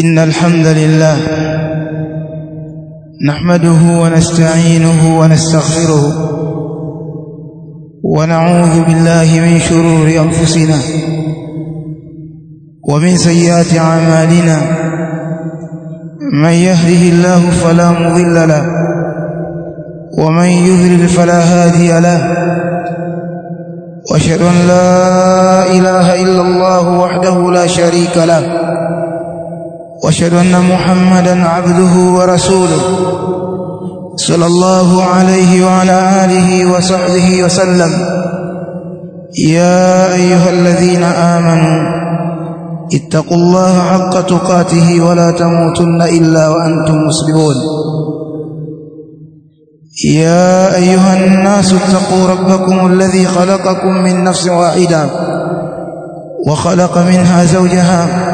إن الحمد لله نحمده ونستعينه ونستغفره ونعوذ بالله من شرور أنفسنا ومن سيئات أعمالنا من يهده الله فلا مضل له ومن يضلل فلا هادي له وأشهد أن لا إله إلا الله وحده لا شريك له وأشهد أن محمدا عبده ورسوله صلى الله عليه وعلى آله وصحبه وسلم. يا أيها الذين آمنوا اتقوا الله حق تقاته ولا تموتن إلا وأنتم مسلمون. يا أيها الناس اتقوا ربكم الذي خلقكم من نفس واحدة وخلق منها زوجها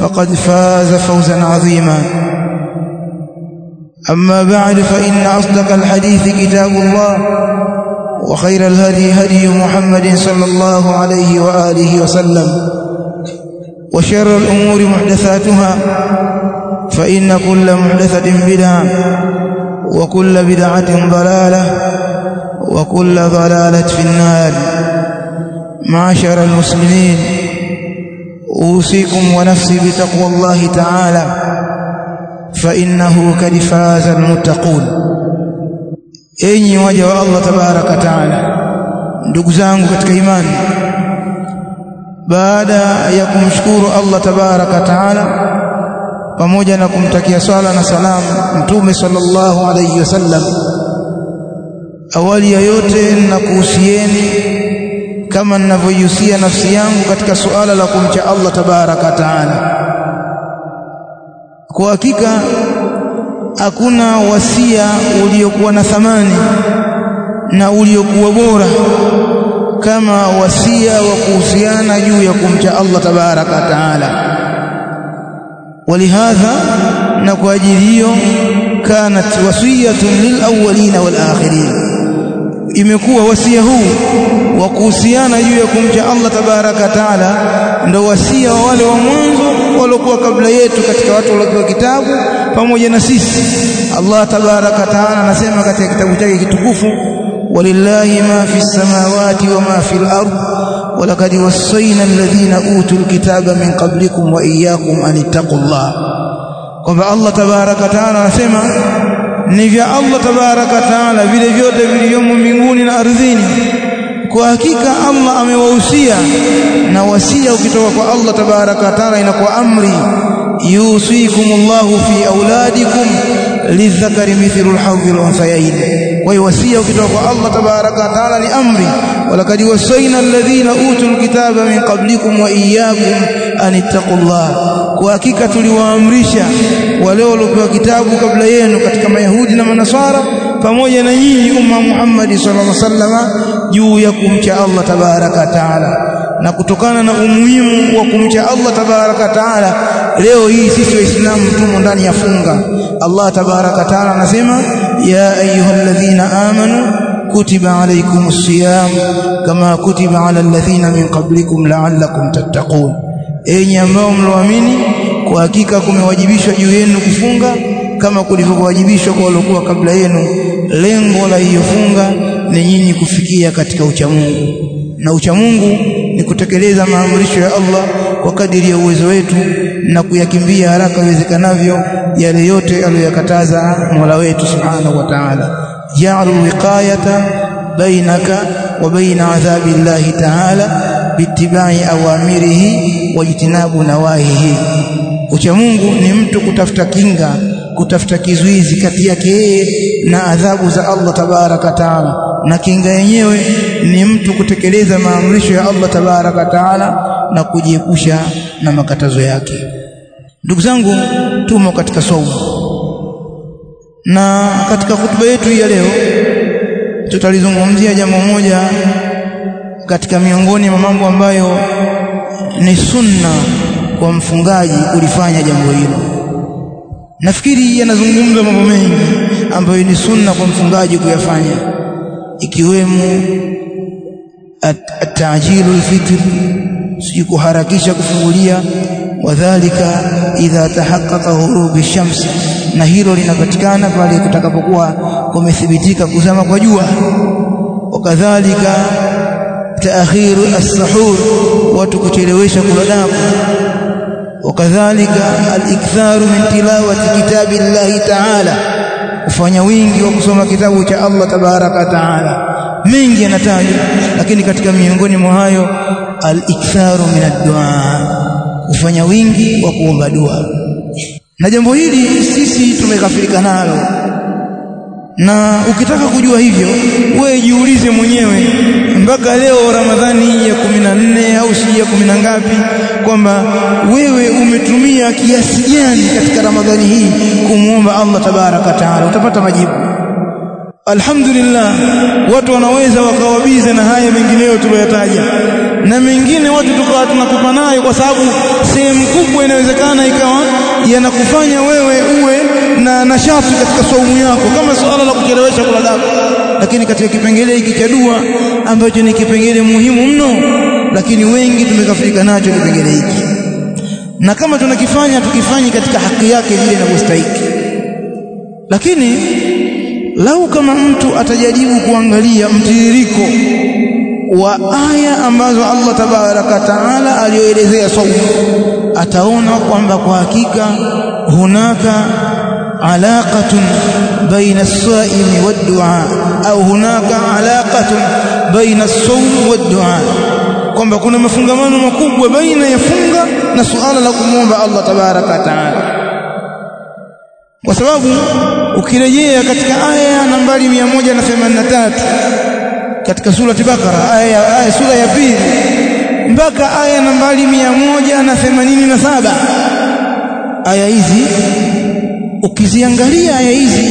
فقد فاز فوزا عظيما. أما بعد فإن أصدق الحديث كتاب الله وخير الهدي هدي محمد صلى الله عليه وآله وسلم وشر الأمور محدثاتها فإن كل محدثة بدعة وكل بدعة ضلالة وكل ضلالة في النار. معاشر المسلمين أوصيكم ونفسي بتقوى الله تعالى فإنه قد فاز المتقون enyi waja wa Allah tabaraka taala ndugu zangu katika imani baada ya kumshukuru Allah tabaraka taala pamoja na kumtakia swala na salamu mtume sallallahu alayhi wasallam awali ya yote nakuhusieni kama ninavyoihusia nafsi yangu katika suala la kumcha Allah tabaraka taala. Kwa hakika hakuna wasia uliokuwa na thamani na uliokuwa bora kama wasia wa kuhusiana juu ya kumcha Allah tabaraka taala. Walihadha, na kwa ajili hiyo kanat wasiyatun lilawalina walakhirin imekuwa wasia huu wa kuhusiana juu ya kumcha Allah tabaraka taala ndio wasia wa wale wa mwanzo waliokuwa kabla yetu katika watu waliokuwa kitabu pamoja na sisi. Allah tabaraka taala anasema katika kitabu chake kitukufu walillahi ma fi samawati wa ma fi al-ard walaqad wassayna alladhina utul kitaba min qablikum wa iyyakum an ittaqullah. Kwamba Allah tabaraka taala anasema ni vya Allah tabaraka taala vile vyote vilivyomo mbinguni na ardhini. Kwa hakika Allah amewahusia na wasia ukitoka kwa Allah tabaraka taala inakuwa amri yusikumullahu fi auladikum lidhakari mithlu lhadhi alunsayayn kwa hiyo wasia ukitoka kwa Allah tabaraka taala ni amri walakad wasaina alladhina utul kitaba min qablikum wa iyyakum an ittaqullah. Kwa hakika tuliwaamrisha wale waliopewa kitabu kabla yenu katika mayahudi na manasara pamoja na nyinyi umma Muhammad sallallahu alaihi wasallam juu ya kumcha Allah tabaraka taala. Na kutokana na umuhimu wa kumcha Allah tabaraka taala leo hii sisi waislamu tumo ndani ya funga. Allah tabaraka taala anasema ya ayyuhalladhina amanu kutiba alaykumus siyam kama kutiba ala alladhina min qablikum la'allakum tattaqun enyi ambao mloamini kwa hakika kumewajibishwa juu yenu kufunga kama kulivyowajibishwa kwa waliokuwa kabla yenu. Lengo la hiyo funga ni nyinyi kufikia katika uchamungu na uchamungu ni kutekeleza maamrisho ya Allah kwa kadiri ya uwezo wetu na kuyakimbia haraka iwezekanavyo yale yote aliyokataza Mola wetu Subhanahu wa Ta'ala. Ja'alu wiqayata bainaka wa baina adhabi llahi Ta'ala bittibai awamirihi wajtinabu nawahihi. Uchamungu ni mtu kutafuta kinga kutafuta kizuizi kati yake yeye na adhabu za Allah tabaraka taala. Na kinga yenyewe ni mtu kutekeleza maamrisho ya Allah tabaraka taala na kujiepusha na makatazo yake. Ndugu zangu tumo katika saumu. Na katika hutuba yetu ya leo tutalizungumzia jambo moja katika miongoni mwa mambo ambayo ni sunna kwa mfungaji kulifanya jambo hilo. Nafikiri yanazungumza mambo mengi ambayo ni sunna kwa mfungaji kuyafanya ikiwemo at-ta'jilu al-fitr sijui kuharakisha kufungulia wadhālika idha tahaqqaqa ghurubi shams na hilo linapatikana pale kutakapokuwa kumethibitika kuzama kwa jua. Wakadhalika watu kuchelewesha kula daku wakadhalika al-iktharu min tilawati kitabi Allah ta'ala kufanya wingi wa kusoma kitabu cha Allah tabaraka taala. Mengi yanatajwa lakini katika miongoni mwa hayo al-iktharu min ad-du'a kufanya wingi wa kuomba dua. Na jambo hili sisi tumeghafirika nalo na ukitaka kujua hivyo wewe jiulize mwenyewe mpaka leo Ramadhani ya kumi na nne au si ya kumi na ngapi kwamba wewe umetumia kiasi gani katika Ramadhani hii kumwomba Allah tabaraka taala. Utapata majibu. Alhamdulillah watu wanaweza wakawabize na haya mengineyo tuliyotaja na mengine watu tukawa tunakupa nayo kwa sababu sehemu kubwa inawezekana ikawa yanakufanya wewe uwe na nashati katika saumu yako kama swala la kuchelewesha kula damu. Lakini katika kipengele hiki cha dua ambacho ni kipengele muhimu mno lakini wengi tumekafika nacho kipengele hiki. Na kama tunakifanya tukifanyi katika haki yake vile inavyostahili lakini lau kama mtu atajaribu kuangalia mtiririko wa aya ambazo Allah tabaraka taala alioelezea saumu ataona kwamba kwa hakika hunaka alaqatun بين الصائم والدعاء au hunaka alaqatun baina as-sawm wad-du'a. Kwamba kuna mafungamano makubwa baina ya funga na suala la kumwomba Allah tabaraka taala. Kwa sababu ukirejea katika aya nambari 183 katika surati Bakara aya, aya sura ya pili mpaka aya nambari 187 aya hizi ukiziangalia aya hizi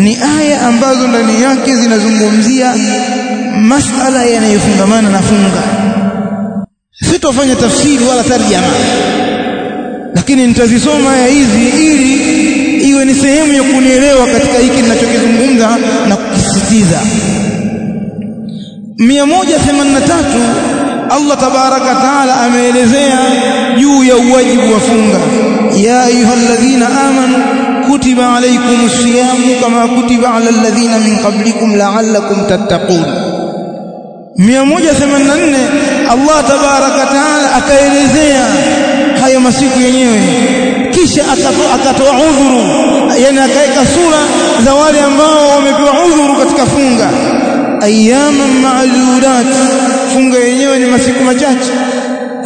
ni aya ambazo ndani yake zinazungumzia masala yanayofungamana na funga. Sitofanya tafsiri wala tarjama lakini nitazisoma aya hizi ili iwe ni sehemu ya kunielewa katika hiki ninachokizungumza na kukisisitiza 183 Allah tabaraka taala ameelezea juu ya uwajibu wa funga ya ayyuhalladhina amanu kutiba alaykumus siyamu kama kutiba ala alladhina min qablikum la'allakum tattaqun. 184 Allah tabaraka taala akaelezea hayo masiku yenyewe. Kisha akatoa udhuru yani akaweka sura za wale ambao wamepewa udhuru katika funga. Ayyaman ma'dudat funga yenyewe ni masiku machache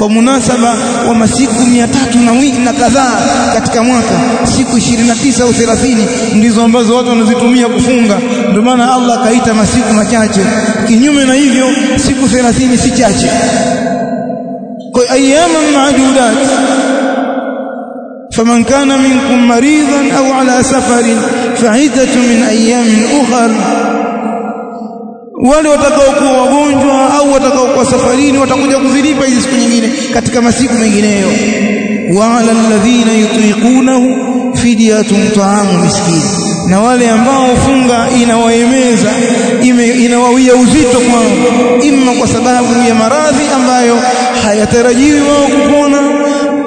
kwa munasaba wa masiku mia tatu na wiki na kadhaa katika mwaka siku 29 au 30 ndizo ambazo watu wanazitumia kufunga ndio maana Allah akaita masiku machache kinyume na hivyo siku 30 si chache kwa ayyaman ma'dudat فمن كان منكم مريضا أو على سفر فعدة من أيام أخر wale watakaokuwa wagonjwa au watakaokuwa safarini watakuja kuzilipa hizi siku nyingine katika masiku mengineyo. Wa ala alladhina yutiqunahu fidyatun ta'amu miskin. Na wale ambao funga inawaemeza inawawia uzito kwao. Imma kwa sababu ya maradhi ambayo hayatarajiwi wao kupona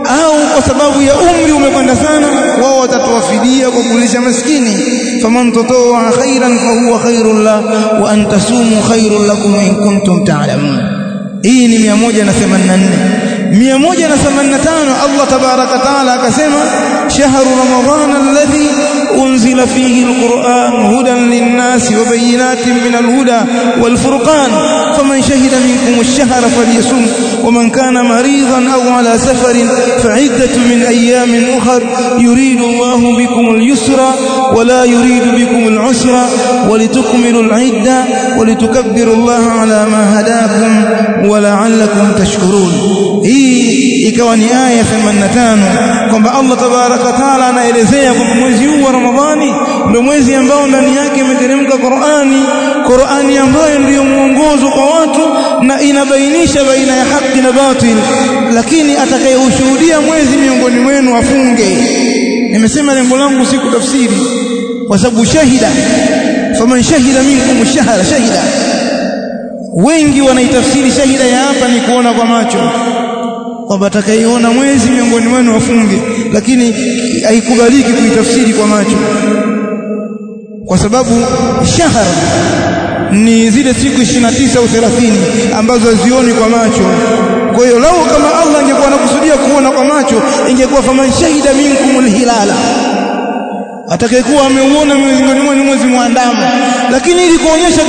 au kwa sababu ya umri umekwenda sana wao watatoa fidia kwa kulisha maskini. Faman tatawwa khairan fa huwa khairun la wa an tasumu khairun lakum in kuntum ta'lamun. Hii ni 184 185 Allah tabaraka taala akasema shahru ramadan alladhi أنزل فيه القرآن هدى للناس وبينات من الهدى والفرقان فمن شهد منكم الشهر فليصم ومن كان مريضا أو على سفر فعدة من أيام أخر يريد الله بكم اليسر ولا يريد بكم العسر ولتكملوا العدة ولتكبروا الله على ما هداكم ولعلكم تشكرون hii ikawa ni aya 85 kwamba Allah tabaraka taala anaelezea kwamba mwezi huu wa Ramadhani ndio mwezi ambao ndani yake imeteremka Qur'ani. Qur'ani ambayo ndiyo mwongozo kwa watu na inabainisha baina ya haki na batil. Lakini atakayeushuhudia mwezi miongoni mwenu afunge. Nimesema lengo langu si kutafsiri. Kwa sababu shahida faman shahida minkum shahara shahida. Wengi wanaitafsiri shahida ya hapa ni kuona kwa macho kwamba atakayeona mwezi miongoni mwenu wafunge lakini haikubaliki kuitafsiri kwa macho. Kwa sababu shahar ni zile siku 29 au 30 ambazo hazioni kwa macho. Kwa hiyo lao kama Allah angekuwa anakusudia kuona kwa macho ingekuwa faman shahida minkumul hilala. Atakayekuwa ameuona mwenu mwezi mwandamo. Lakini ili kuonyesha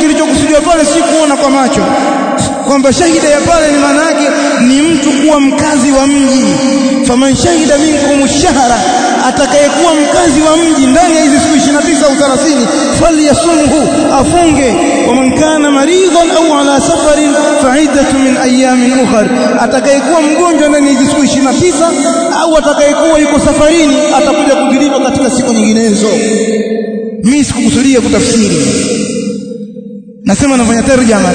kilichokusudiwa pale si kuona kwa macho kwamba shahida ya pale ni maana yake ni mtu kuwa mkazi wa mji. Faman shahida minkum shahra atakayekuwa mkazi wa mji ndani ya hizi siku 29 au 30 falyasumhu afunge. Waman kana maridhan au ala safarin fa'iddatu min ayamin ukhar atakayekuwa mgonjwa ndani ya hizi siku 29 au atakayekuwa yuko safarini atakuja kujilipa katika siku nyinginezo. Mimi sikukusudia kutafsiri. Nasema nafanya tarjama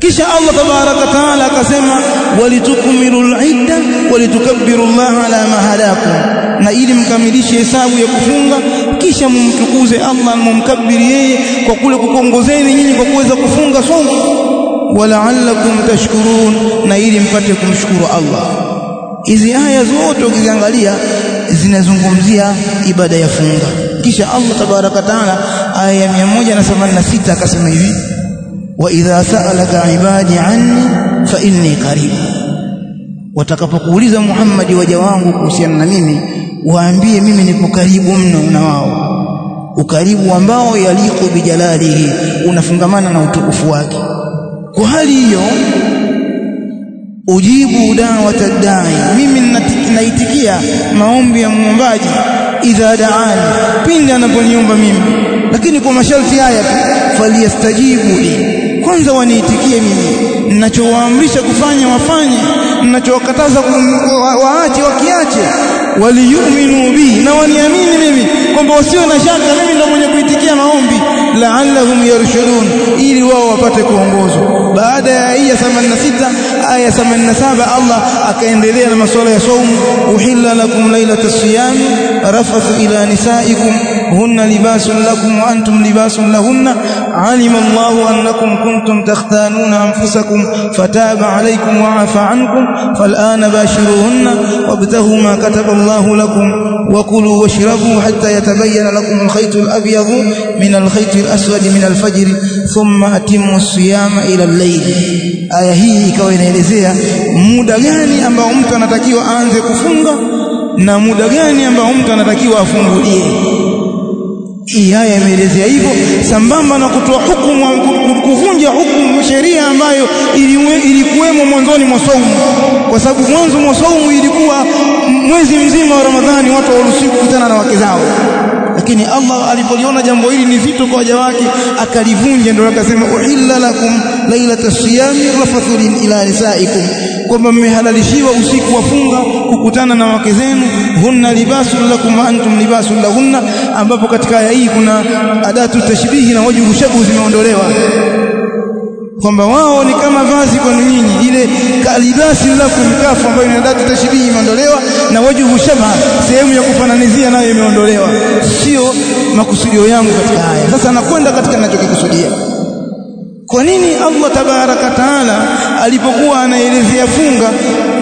kisha Allah tabaraka taala akasema walitukmilu al-idda walitukabbiru ala ma hadakum. Na ili mkamilishe hesabu ya kufunga kisha mumtukuze Allah mumkabiri yeye kwa kule kukongozeni nyinyi kwa kuweza kufunga somo. Wala'allakum tashkurun na ili mpate kumshukuru Allah. Hizi aya zote ukiziangalia zinazungumzia ibada ya funga. Kisha Allah tabaraka taala aya ya 186 akasema hivi وإذا سألك عبادي عني فإني قريب watakapokuuliza Muhammad waja wangu kuhusiana na mimi waambie mimi nipo karibu mno na wao ukaribu ambao yaliku bijalalihi unafungamana na utukufu wake kwa hali hiyo ujibu da'wata dai mimi naitikia maombi ya muombaji idha daani pindi anaponiomba mimi lakini kwa masharti haya tu faliyastajibu li kwanza waniitikie mimi. Ninachowaamrisha kufanya wafanye. Ninachowakataza waache wakiache. Waliyuminu bi na waniamini mimi kwamba wasiwe na shaka mimi ndo mwenye kuitikia maombi. La'allahum yarshudun ili wao wapate kuongozwa. Baada ya aya 86 aya 87 Allah akaendelea na masuala ya saumu uhilla lakum lailatas siyam rafathu ila nisaikum hunna libasun lakum wa antum libasun lahunna علم الله أنكم كنتم تختانون أنفسكم فتاب عليكم وعفى عنكم فالآن باشروهن وابتغوا ما كتب الله لكم وكلوا واشربوا حتى يتبين لكم الخيط الأبيض من الخيط الأسود من الفجر ثم أتموا الصيام إلى الليل. آية هي كوين إليزيا مودا أما أمتنا تكيو أنزكو فنغا نا أما أمتنا تكيو أفنغو إيه hii aya imeelezea hivyo sambamba na kutoa hukumu kuvunja hukumu sheria ambayo ilikuwemo mwanzoni mwa saumu. Kwa sababu mwanzo mwa saumu ilikuwa mwezi mzima wa Ramadhani watu waruhusiwa kukutana na wake zao. Lakini Allah alipoliona jambo hili ni zito kwa waja wake akalivunja ndio akasema uhilla lakum lailata siyami rafathu ila nisaikum kwamba mmehalalishiwa usiku wa funga kukutana na wake zenu hunna libasun lakum wa antum libasun lahunna ambapo katika aya hii kuna adatu tashbihi na wajibu shabu zimeondolewa. Kwamba wao ni kama vazi kwenu nyinyi ile kalibasi lakum kafu ambayo ni adatu tashbihi imeondolewa na wajibu shabha sehemu ya kufananizia nayo imeondolewa. Sio makusudio yangu katika haya. Sasa nakwenda katika ninachokikusudia kwa nini Allah tabaraka taala alipokuwa anaelezea funga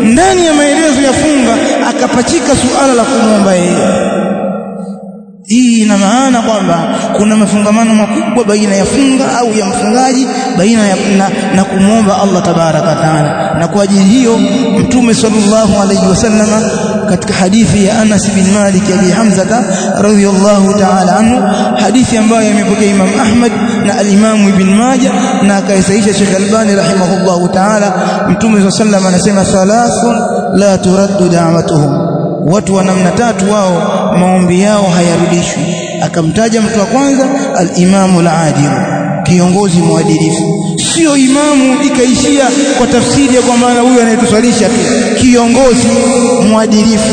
ndani ya maelezo ya funga akapachika suala la kumwomba yeye. Hii ina maana kwamba kuna mafungamano makubwa baina ya funga au ya mfungaji baina ya na, na kumwomba Allah tabaraka taala. Na kwa ajili hiyo mtume sallallahu alaihi wasallam katika hadithi ya Anas bin Malik abi Hamza radhiyallahu ta'ala anhu hadithi ambayo imepokea Imam Ahmad na al-Imam Ibn Majah na akaisaisha Sheikh Albani rahimahullahu ta'ala. Mtume sallam anasema salasun la turaddu da'watuhum. Watu wa namna tatu wao maombi yao hayarudishwi. Akamtaja mtu wa kwanza al-Imam al-Adil kiongozi mwadilifu sio imamu ikaishia kwa tafsiri ya kwamba huyu anayetuswalisha. Tu kiongozi mwadilifu.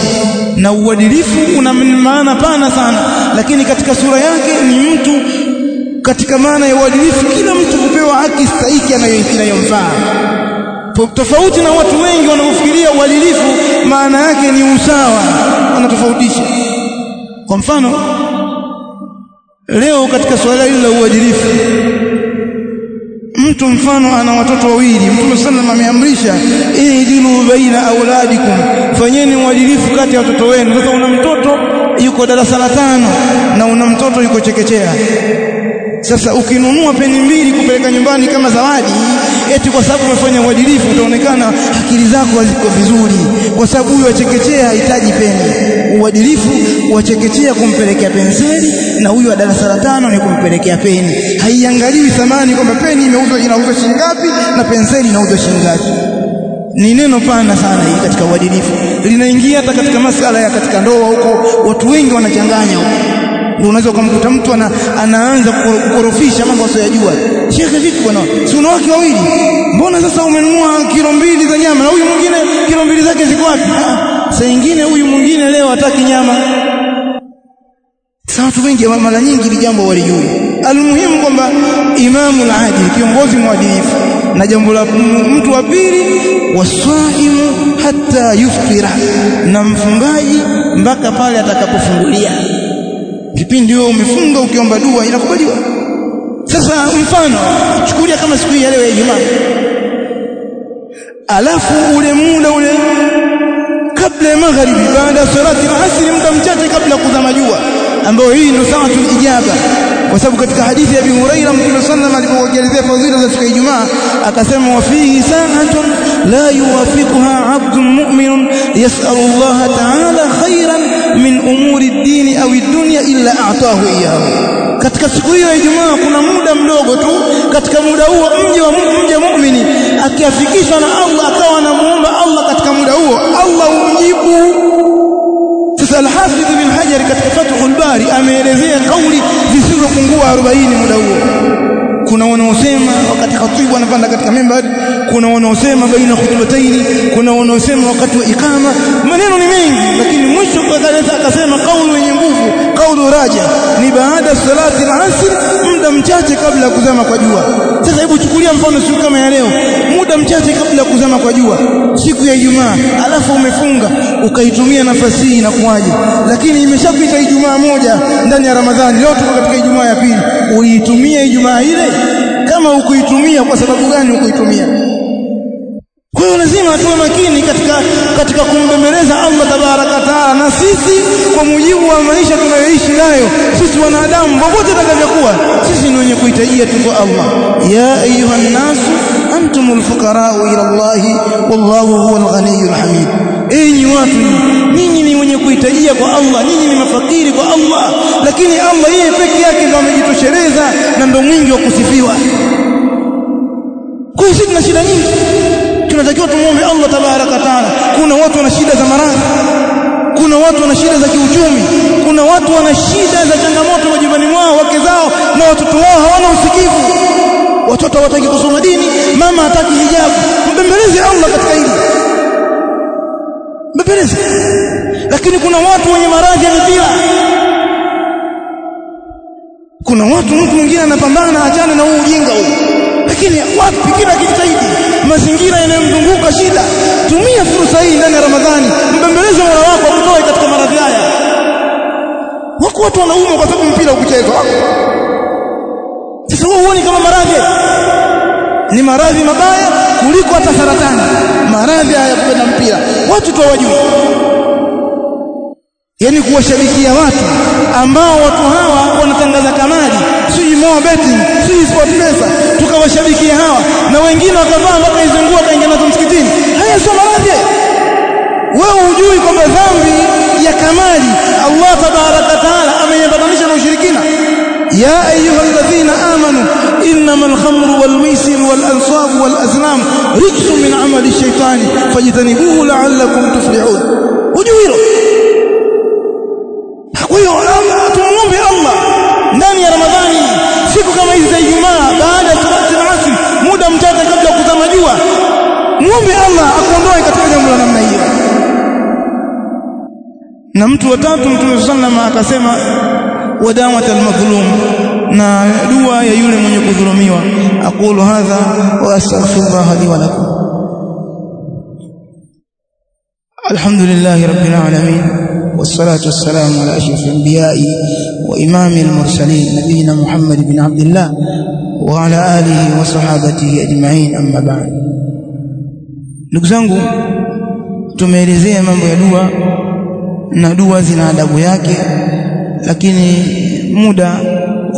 Na uadilifu una maana pana sana. Lakini katika sura yake ni mtu katika maana ya uadilifu kila mtu kupewa haki stahiki anayomfaa tofauti na watu wengi wanaofikiria uadilifu maana yake ni usawa. Wanatofautisha kwa mfano leo katika suala hili la uadilifu mtu mfano ana watoto wawili. Mtume sallam ameamrisha ihdilu baina auladikum fanyeni uadilifu kati ya watoto wenu. Sasa una mtoto yuko darasa la tano na una mtoto yuko chekechea sasa ukinunua peni mbili kupeleka nyumbani kama zawadi eti kwa sababu umefanya uadilifu utaonekana akili zako haziko vizuri. Kwa sababu huyo achekechea hahitaji peni. Uadilifu wachekechea kumpelekea penseli na huyu wa darasa la tano ni kumpelekea peni. Haiangaliwi thamani kwamba peni imeuzwa inauzwa shilingi ngapi na penseli inauzwa shilingi ngapi. Ni neno pana sana hii katika uadilifu. Linaingia hata katika masala ya katika ndoa huko. Watu wengi wanachanganya huko unaweza kumkuta mtu ana, anaanza kukorofisha mambo asiyojua. Shekhe vipi bwana? Si una wake wawili? Mbona sasa umenunua kilo mbili za nyama na huyu mwingine kilo mbili zake ziko wapi? Saa nyingine huyu mwingine leo hataki nyama. Sasa watu wengi mara nyingi ni jambo walijui. Almuhimu kwamba imamu al-adil kiongozi mwadilifu na jambo la mtu wa pili wasaimu hata yuftira na mfungaji mpaka pale atakapofungulia kipindi wewe umefunga ukiomba dua inakubaliwa. Sasa mfano chukulia kama siku hii ya leo ya Ijumaa. Alafu ule muda ule kabla ya magharibi baada ya salati al-asr muda mchache kabla kuzama jua ambayo hii ndio saatul ijaba وسبب كتك حديث أبي هريرة رضي الله صلى مكتب صنم عليكم وجلزي فضيلة ذلك الجماعة أقسم وفيه ساعة لا يوافقها عبد مؤمن يسأل الله تعالى خيرا من أمور الدين أو الدنيا إلا أعطاه إياه katika siku hiyo ya Ijumaa kuna muda mdogo tu katika muda huo mje wa mje muumini akiafikishwa na Allah akawa anamuomba Allah katika sasa al-Hafidh Hajar katika Fathul Bari ameelezea kauli zisizopungua 40 muda huo. Kuna wanaosema wakati khatibu anapanda katika mimbari kuna wanaosema baina khutbataini kuna wanaosema wakati wa ikama maneno ni mengi lakini mwisho kadhalika akasema kauli yenye nguvu kauli raja. Ni baada salati al-asr muda mchache kabla ya kuzama kwa jua. Sasa hebu chukulia mfano siku kama ya leo. Muda mchache kabla ya kuzama kwa jua. Siku ya Ijumaa alafu umefunga ukaitumia nafasi hii inakuwaje? Lakini imeshapita Ijumaa moja ndani ya Ramadhani leo tuko katika Ijumaa ya pili. Uitumie Ijumaa ile? Kama ukuitumia kwa sababu gani ukuitumia kwa hiyo lazima tuwe makini katika katika kumbembeleza Allah tabaraka taala. Na sisi kwa mujibu wa maisha tunayoishi nayo sisi wanadamu popote tutakavyokuwa sisi ni wenye kuhitajia tu kwa Allah. Ya ayuha nnasu antumul fuqara'u ila Allah wallahu huwal ghaniyyul hamid. Enyi watu ninyi ni wenye kuhitajia kwa Allah ninyi ni mafakiri kwa Allah lakini Allah yeye peke yake ndo amejitosheleza na ndo mwingi wa kusifiwa. Kwa hiyo sisi tuna shida nyingi tunatakiwa tumuombe Allah tabaraka taala. Kuna watu wana shida za maradhi. Kuna watu wana shida za kiuchumi. Kuna watu wana shida za changamoto majumbani mwao wake zao na watoto wao hawana usikivu. Watoto hawataki kusoma dini. Mama hataki hijabu. Mbembeleze Allah katika hili. Mbembeleze. Lakini kuna watu wenye maradhi ya mipira. Kuna watu mtu mwingine anapambana achane na huu ujinga huu lakini wapi kila kijitahidi mazingira yanayomzunguka shida. Tumia fursa hii ndani ya Ramadhani. Mbembeleze Mola wako akutoe katika maradhi haya. Wako watu wanaumwa kwa sababu mpira ukuchezwa sasa wewe huoni kama maradhi ni maradhi mabaya kuliko hata saratani? Maradhi haya kupenda mpira. Watu tu hawajui. Yani kuwashabikia watu ambao watu hawa wanatangaza kamari sijui moa betting sijui sport pesa tukawashabikia hawa na wengine wakavaa mpaka izungua kaingia nazo msikitini haya sio maradhi wewe hujui kwamba dhambi ya kamali Allah tabaraka taala ameiambatanisha na ushirikina يا أيها الذين آمنوا إنما الخمر والميسر والأنصاب والأزلام رجس من عمل الشيطان فاجتنبوه لعلكم تفلحون وجوهره kwa hiyo tumuombe Allah ndani ya Ramadhani siku kama hizi za Ijumaa baada ya salati al muda mchache kabla ya kuzama jua muombe Allah akuondoe katika jambo la namna hiyo. Na mtu wa tatu Mtume sallama akasema wadawat al-madhlum na dua ya yule mwenye kudhulumiwa. Aqulu hadha wa astaghfirullah li wa lakum. Alhamdulillah rabbil alamin wassalatu والسلام على اشرف الانبياء wa المرسلين نبينا محمد بن عبد الله وعلى اله alihi اجمعين اما بعد zangu tumeelezea mambo ya dua na dua zina adabu yake lakini muda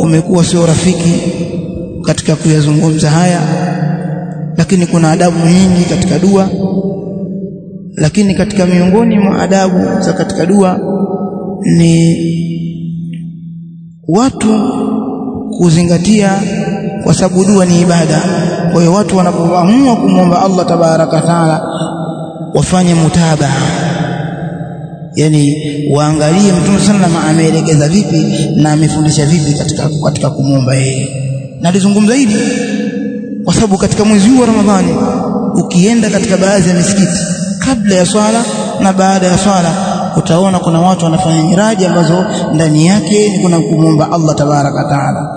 umekuwa sio rafiki katika kuyazungumza haya lakini kuna adabu nyingi katika dua lakini katika miongoni mwa adabu za katika dua ni watu kuzingatia kwa sababu dua ni ibada. Kwa hiyo watu wanapoamua kumwomba Allah tabaraka taala wafanye mutabaa. Yani waangalie mtume sallallahu ameelekeza vipi na amefundisha vipi katika katika kumwomba yeye. Na alizungumza hili kwa sababu katika mwezi huu wa Ramadhani ukienda katika baadhi ya misikiti kabla ya swala na baada ya swala utaona kuna watu wanafanya miraji ambazo ndani yake ni kuna kumwomba Allah tabaraka taala.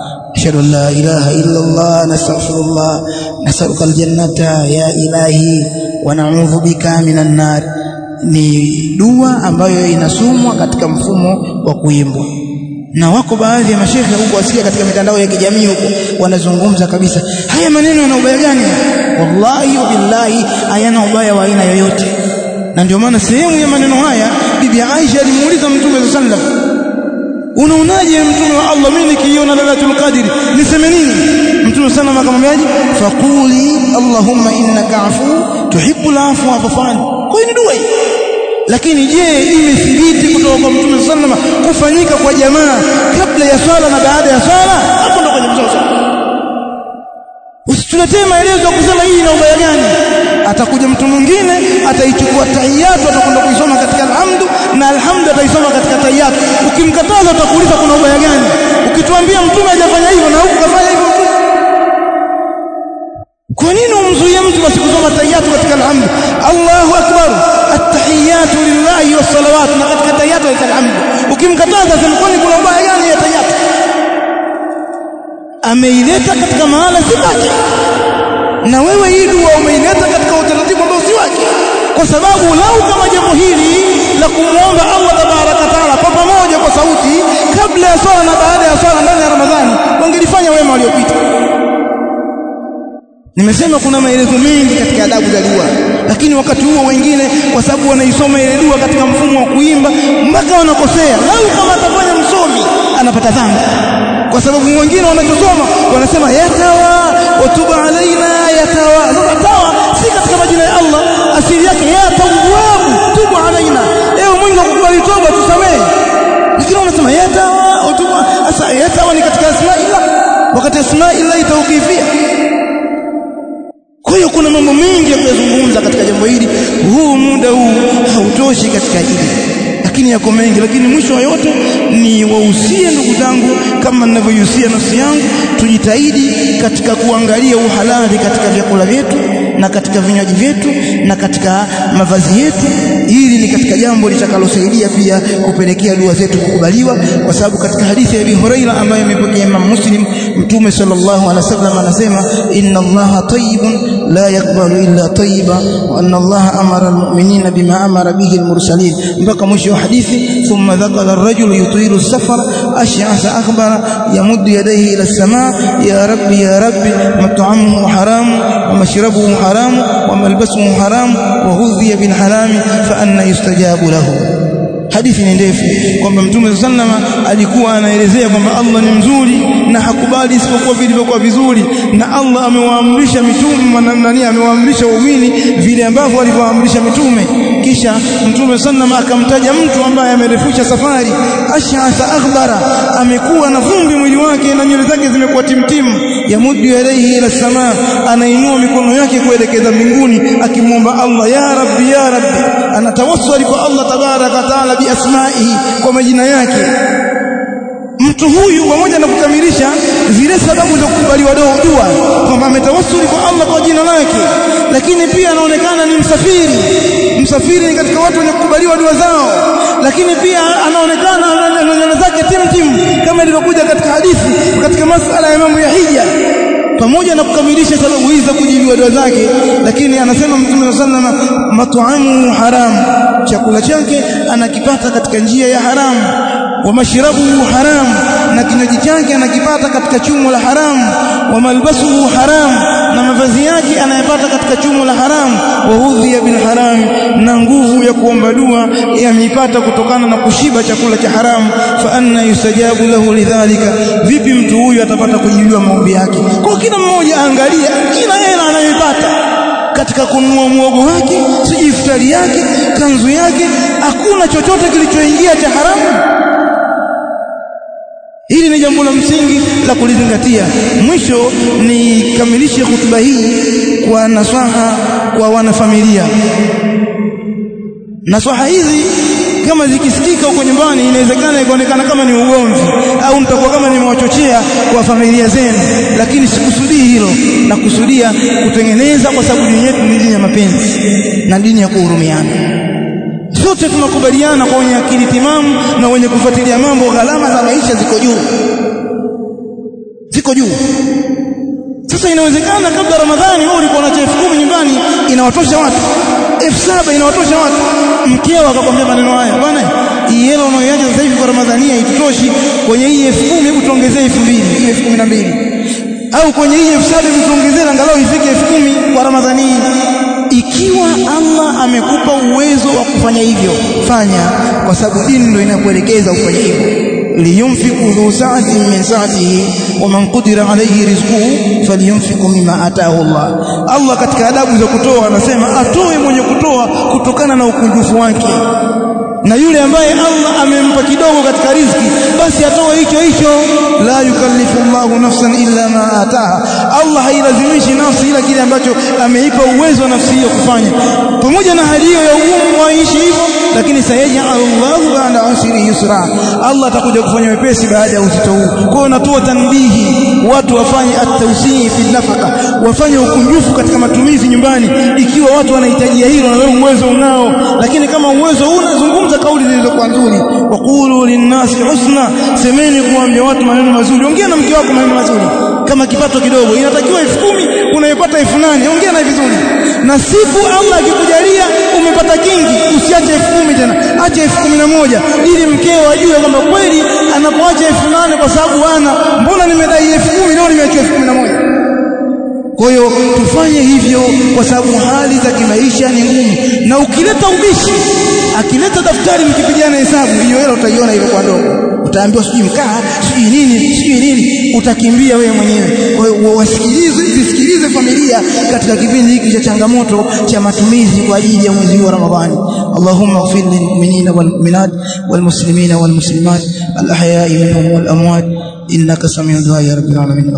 An la ilaha illa Allah nastaghfirullah nas'aluka aljannata ya ilahi wa na'udhu bika minan nar. Ni dua ambayo inasomwa katika mfumo wa kuimbwa na wako baadhi ya mashekhe huko wasikia katika mitandao ya kijamii huko wanazungumza kabisa. Haya maneno yana ubaya gani? Wallahi wa billahi hayana ubaya wa aina yoyote. Na ndio maana sehemu ya maneno haya bibi Aisha alimuuliza mtume sallallahu unaonaje mtume wa Allah mimi nikiona lailatul qadr niseme nini? Mtume sana akamwambiaje faquli allahumma innaka afu tuhibbul afwa fafani kwa ni dua lakini je imethibiti kutoka kwa mtume sallama kufanyika kwa jamaa kabla ya swala na baada ya swala? Hapo ndo kwenye mzozo. Usituletee maelezo ya kusema hii ina ubaya gani. Atakuja mtu mwingine ataichukua tahiyatu atakwenda kuisoma katika alhamdu na alhamdu ataisoma katika tahiyatu ukimkataza utakuuliza kuna ubaya gani. Ukituambia mtume hajafanya hivyo na huku kafanya umzuie mtu basi kusoma tahiyatu katika alhamd. Allahu akbar. At-tahiyatu lillahi was-salawat na katika tahiyatu katika alhamd. Ukimkataza sema kwani kuna ubaya gani ya tahiyatu? Ameileta katika mahala si pake. Na wewe hii dua umeileta katika utaratibu ambao si wake. Kwa sababu lau kama jambo hili la kumwomba Allah tabaraka taala kwa pamoja kwa sauti kabla ya swala na baada ya swala ndani ya Ramadhani wangelifanya wema waliopita Nimesema kuna maelezo mengi katika adabu za dua, lakini wakati huo wengine kwa sababu wanaisoma ile dua katika mfumo wa kuimba mpaka wanakosea. Lau kama atafanya msomi anapata dhambi, kwa sababu wengine wanachosoma wanasema yatawa watuba alaina yatawa. Sasa tawa si katika majina ya Allah, asili yake ya tawwabu tubu alaina, ewe mwingi wa kukubali toba tusamehe. Lakini wanasema yatawa watuba. Sasa yatawa ni katika asmaillah, wakati asmaillah hiyo kuna mambo mengi ya katika jambo hili. Huu muda huu hautoshi katika hili, lakini yako mengi. Lakini mwisho wa yote ni wahusie ndugu zangu, kama ninavyoihusia nafsi yangu, tujitahidi katika kuangalia uhalali katika vyakula vyetu na katika vinywaji vyetu na katika mavazi yetu. Hili ni katika jambo litakalosaidia pia kupelekea dua zetu kukubaliwa, kwa sababu katika hadithi ya Abi Huraira ambayo imepokea Imam Muslim, Mtume sallallahu alaihi wasallam anasema inna Allaha tayyibun la yaqbalu illa tayyiba wa anna Allaha amara almu'minina bima amara bihi almursalin, mpaka mwisho wa hadithi. Thumma dhakara ar-rajulu yutilu as-safara ash'asa akhbara yamuddu yadayhi ila as-samaa ya rabbi ya rabbi mat'amuhu haramu wa mashrabuhu haramu wa malbasuhu haramu wa ghudhiya bil harami fa anna yustajabu lahu hadithi ni ndefu. Kwamba mtume sallama alikuwa anaelezea kwamba Allah ni mzuri na hakubali isipokuwa vilivyokuwa vizuri na Allah amewaamrisha mitume nani amewaamrisha waumini vile ambavyo alivyoamrisha mitume. Kisha mtume sallama akamtaja mtu ambaye amerefusha safari ash'atha akhbara amekuwa na vumbi mwili wake na nywele zake zimekuwa timtimu yamuddu yadayhi ila samaa anainua mikono yake kuelekeza mbinguni akimwomba Allah ya rabbi ya rabbi anatawassali kwa Allah tabaraka taala bi asma'ihi kwa majina yake. Mtu huyu pamoja na kukamilisha zile sababu za kukubaliwa dua kwamba ametawasuli kwa Allah kwa jina lake lakini pia anaonekana ni msafiri. Msafiri ni katika watu wenye kukubaliwa dua zao lakini pia anaonekana ana zake timtim kama ilivyokuja katika hadithi katika masala ya mambo ya hija pamoja na kukamilisha sababu hizi za kujibiwa dua zake lakini anasema mtume wasallam matuamu haram chakula chake anakipata katika njia ya haramu wa mashrabuhu haram na kinywaji chake anakipata katika chumo la haram wa malbasuhu haram na mavazi yake anayepata katika chumo la haram wa hudhiya bil haram na nguvu ya kuomba dua yameipata kutokana na kushiba chakula cha haram. Fa anna yustajabu lahu lidhalika vipi mtu huyu atapata kujibiwa maombi yake? Kwa kila mmoja angalia kila hela anayoipata katika kununua muogo wake si iftari yake kanzu yake hakuna chochote kilichoingia cha haramu Hili ni jambo la msingi la kulizingatia. Mwisho nikamilishe hutuba hii kwa nasaha kwa wanafamilia. Nasaha hizi kama zikisikika huko nyumbani inawezekana ikaonekana kama ni ugomvi au nitakuwa kama nimewachochea kwa familia zenu, lakini sikusudii hilo, nakusudia kutengeneza, kwa sababu dini yetu ni dini ya mapenzi na dini ya kuhurumiana. Sote tunakubaliana kwa wenye akili timamu na wenye kufuatilia mambo, gharama za maisha ziko juu, ziko juu. Sasa inawezekana kabla Ramadhani wewe ulikuwa na elfu kumi nyumbani inawatosha watu, elfu saba inawatosha watu. Mkeo akakwambia maneno haya, bwana, hii hela unayoacha sasa hivi kwa Ramadhani haitutoshi, kwenye hii elfu kumi hebu tuongezee elfu mbili hii elfu kumi na mbili. Au kwenye hii elfu saba hebu tuongezee angalau ifike elfu kumi kwa Ramadhani hii ikiwa Allah amekupa uwezo wa kufanya hivyo fanya kwa sababu dini ndio inakuelekeza ufanye hivyo. Liyunfiqu dhu sa'atin min sa'atihi wa man qudira alayhi rizquhu falyunfiqu mimma ataahu Allah. Allah katika adabu za kutoa anasema atoe mwenye kutoa kutokana na ukunjufu wake na yule ambaye Allah amempa kidogo katika riziki basi atoe hicho hicho. La yukallifu Allahu nafsan illa ma ataha Allah hailazimishi nafsi ila kile ambacho ameipa uwezo nafsi hiyo kufanya. Pamoja na hali hiyo ya ugumu waishi hivyo lakini sayaj'alu Allahu ba'da usri yusra. Allah atakuja kufanya wepesi baada ya uzito huu. Kwa natoa tanbihi watu wafanye at-tawsii fi nafaka. Wafanye ukunjufu katika matumizi nyumbani. Ikiwa watu wanahitajia hilo na wewe uwezo unao. Lakini kama uwezo una zungumza kauli zilizokuwa nzuri waqulu lin-nasi husna. Semeni kuambia watu maneno mazuri. Ongea na mke wako maneno mazuri kama kipato kidogo. Inatakiwa elfu kumi unaipata elfu nane. Ongea na vizuri. Na siku Allah akikujalia umepata kingi. Usiache elfu kumi tena. Acha elfu kumi na moja ili mkeo ajue kwamba kweli anapoacha elfu nane kwa sababu ana mbona nimedai elfu kumi leo nimeacha elfu kumi na moja? Kwa hiyo tufanye hivyo kwa sababu hali za kimaisha ni ngumu. Na ukileta ubishi akileta daftari mkipigana hesabu hiyo hela utaiona kwa ndogo utaambiwa sijui mkaa sijui nini sijui nini utakimbia wewe mwenyewe. Kwa hiyo wasikilize zisikilize familia katika kipindi hiki cha changamoto cha matumizi kwa ajili ya mwezi wa Ramadhani. Allahumma ighfir lil mu'minina wal mu'minat wal muslimina wal muslimat al ahya'i minhum wal amwat. Innaka samiu du'a ya rabbil alamin